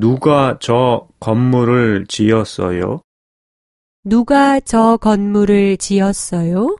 누가 저 건물을 지었어요? 누가 저 건물을 지었어요?